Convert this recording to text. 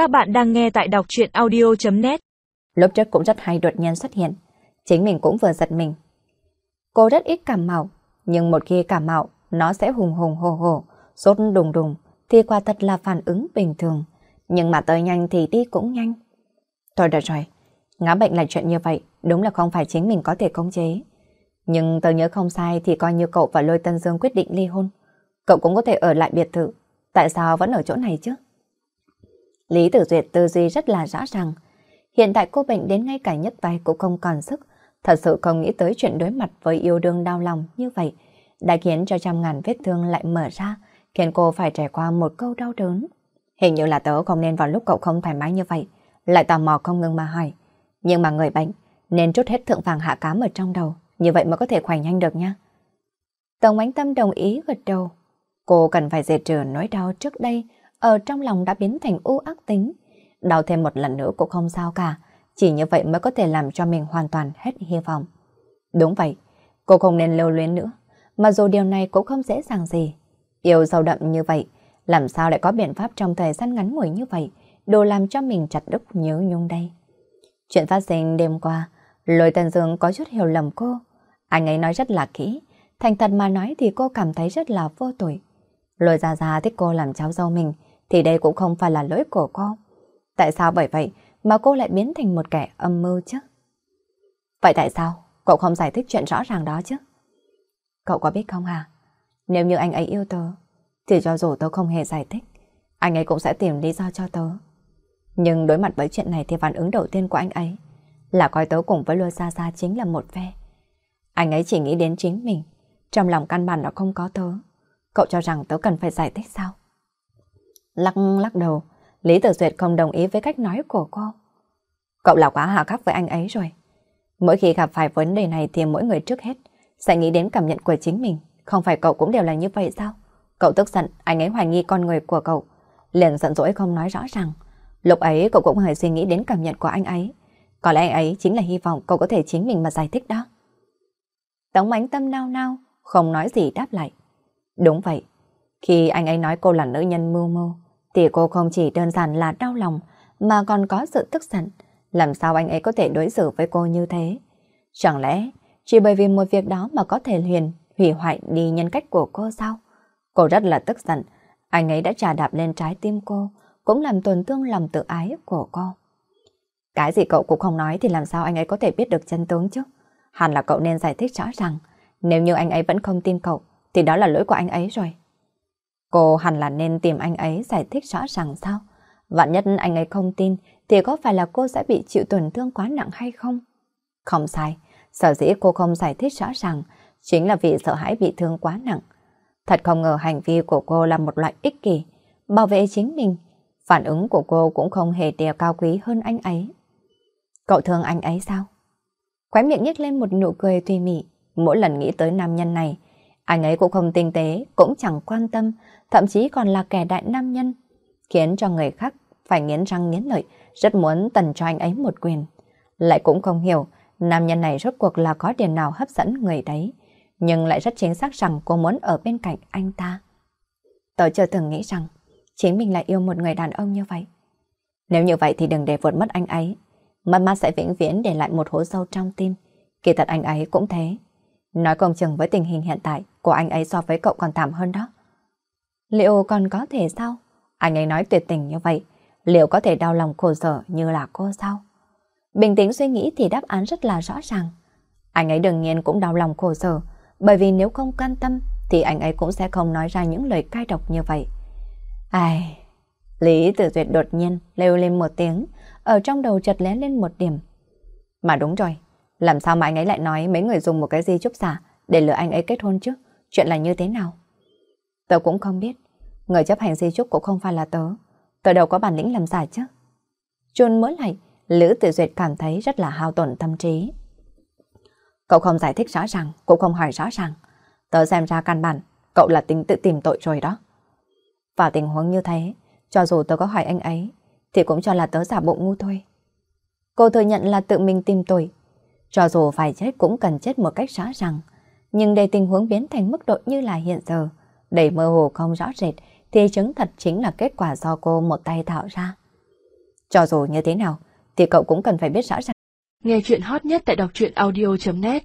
Các bạn đang nghe tại đọc chuyện audio.net Lúc trước cũng rất hay đột nhiên xuất hiện. Chính mình cũng vừa giật mình. Cô rất ít cảm mạo, nhưng một khi cảm mạo, nó sẽ hùng hùng hồ hồ, sốt đùng đùng, thì quả thật là phản ứng bình thường. Nhưng mà tới nhanh thì đi cũng nhanh. Thôi được rồi, ngã bệnh là chuyện như vậy, đúng là không phải chính mình có thể khống chế. Nhưng tớ nhớ không sai thì coi như cậu và Lôi Tân Dương quyết định ly hôn. Cậu cũng có thể ở lại biệt thự. Tại sao vẫn ở chỗ này chứ? Lý Tử Duyệt tư duy rất là rõ ràng. Hiện tại cô bệnh đến ngay cả nhất tay cũng không còn sức. Thật sự không nghĩ tới chuyện đối mặt với yêu đương đau lòng như vậy. Đã khiến cho trăm ngàn vết thương lại mở ra, khiến cô phải trải qua một câu đau đớn. Hình như là tớ không nên vào lúc cậu không thoải mái như vậy. Lại tò mò không ngừng mà hỏi. Nhưng mà người bệnh nên trút hết thượng vàng hạ cám ở trong đầu. Như vậy mới có thể khỏe nhanh được nha. Tổng ánh tâm đồng ý gật đầu. Cô cần phải dệt trừ nỗi đau trước đây, ở trong lòng đã biến thành u ác tính. Đau thêm một lần nữa cũng không sao cả, chỉ như vậy mới có thể làm cho mình hoàn toàn hết hy vọng. Đúng vậy, cô không nên lưu luyến nữa, mà dù điều này cũng không dễ dàng gì. Yêu sâu đậm như vậy, làm sao lại có biện pháp trong thời gian ngắn ngủi như vậy, đồ làm cho mình chặt đứt nhớ nhung đây. Chuyện phát sinh đêm qua, lôi tần dương có chút hiểu lầm cô. Anh ấy nói rất là kỹ, thành thật mà nói thì cô cảm thấy rất là vô tội. Lôi ra ra thích cô làm cháu dâu mình, thì đây cũng không phải là lỗi của cô. Tại sao bởi vậy mà cô lại biến thành một kẻ âm mưu chứ? Vậy tại sao cậu không giải thích chuyện rõ ràng đó chứ? Cậu có biết không hả? Nếu như anh ấy yêu tớ, thì cho dù tớ không hề giải thích, anh ấy cũng sẽ tìm lý do cho tớ. Nhưng đối mặt với chuyện này thì phản ứng đầu tiên của anh ấy là coi tớ cùng với Lua Sa Sa chính là một phe. Anh ấy chỉ nghĩ đến chính mình, trong lòng căn bản nó không có tớ. Cậu cho rằng tớ cần phải giải thích sao? Lắc lắc đầu, Lý Tử Duyệt không đồng ý với cách nói của cô. Cậu là quá hà khắc với anh ấy rồi. Mỗi khi gặp phải vấn đề này thì mỗi người trước hết sẽ nghĩ đến cảm nhận của chính mình. Không phải cậu cũng đều là như vậy sao? Cậu tức giận, anh ấy hoài nghi con người của cậu. Liền giận dỗi không nói rõ ràng. Lúc ấy cậu cũng hơi suy nghĩ đến cảm nhận của anh ấy. Có lẽ anh ấy chính là hy vọng cậu có thể chính mình mà giải thích đó. Tống ánh tâm nao nao, không nói gì đáp lại. Đúng vậy, khi anh ấy nói cô là nữ nhân mưu mô, thì cô không chỉ đơn giản là đau lòng, mà còn có sự tức giận. Làm sao anh ấy có thể đối xử với cô như thế? Chẳng lẽ chỉ bởi vì một việc đó mà có thể huyền hủy hoại đi nhân cách của cô sao? Cô rất là tức giận, anh ấy đã trà đạp lên trái tim cô, cũng làm tổn thương lòng tự ái của cô. Cái gì cậu cũng không nói thì làm sao anh ấy có thể biết được chân tướng chứ? Hẳn là cậu nên giải thích rõ ràng. Nếu như anh ấy vẫn không tin cậu, thì đó là lỗi của anh ấy rồi. Cô hẳn là nên tìm anh ấy giải thích rõ ràng sao? Vạn nhất anh ấy không tin thì có phải là cô sẽ bị chịu tổn thương quá nặng hay không? Không sai, sở dĩ cô không giải thích rõ ràng chính là vì sợ hãi bị thương quá nặng. Thật không ngờ hành vi của cô là một loại ích kỷ, bảo vệ chính mình. Phản ứng của cô cũng không hề đeo cao quý hơn anh ấy. Cậu thương anh ấy sao? Khóe miệng nhếch lên một nụ cười tùy mị. Mỗi lần nghĩ tới nam nhân này, anh ấy cũng không tinh tế, cũng chẳng quan tâm, thậm chí còn là kẻ đại nam nhân, khiến cho người khác phải nghiến răng nghiến lợi, rất muốn tần cho anh ấy một quyền. Lại cũng không hiểu, nam nhân này rốt cuộc là có điểm nào hấp dẫn người đấy, nhưng lại rất chính xác rằng cô muốn ở bên cạnh anh ta. Tớ chưa từng nghĩ rằng chính mình lại yêu một người đàn ông như vậy. Nếu như vậy thì đừng để vượt mất anh ấy, mất mát sẽ vĩnh viễn để lại một hố sâu trong tim. Kỳ thật anh ấy cũng thế. Nói công chừng với tình hình hiện tại của anh ấy so với cậu còn thảm hơn đó. Liệu còn có thể sao? Anh ấy nói tuyệt tình như vậy, liệu có thể đau lòng khổ sở như là cô sao? Bình tĩnh suy nghĩ thì đáp án rất là rõ ràng. Anh ấy đương nhiên cũng đau lòng khổ sở, bởi vì nếu không can tâm thì anh ấy cũng sẽ không nói ra những lời cay độc như vậy. Ai... Lý Tử Duyệt đột nhiên lêu lên một tiếng, ở trong đầu chợt lé lên một điểm. Mà đúng rồi, làm sao mà anh ấy lại nói mấy người dùng một cái gì chúc giả để lừa anh ấy kết hôn chứ? Chuyện là như thế nào? Tớ cũng không biết. Người chấp hành di chúc cũng không phải là tớ. Tớ đâu có bản lĩnh làm giả chứ. Chôn mới lại, Lữ Tử Duyệt cảm thấy rất là hao tổn tâm trí. Cậu không giải thích rõ ràng, cũng không hỏi rõ ràng. Tớ xem ra căn bản, cậu là tính tự tìm tội rồi đó. Vào tình huống như thế, cho dù tớ có hỏi anh ấy, thì cũng cho là tớ giả bộ ngu thôi. Cô thừa nhận là tự mình tìm tội. Cho dù phải chết cũng cần chết một cách rõ ràng. Nhưng để tình huống biến thành mức độ như là hiện giờ, đầy mơ hồ không rõ rệt, thì chứng thật chính là kết quả do cô một tay tạo ra. Cho dù như thế nào, thì cậu cũng cần phải biết rõ ràng. Nghe chuyện hot nhất tại đọc truyện audio.net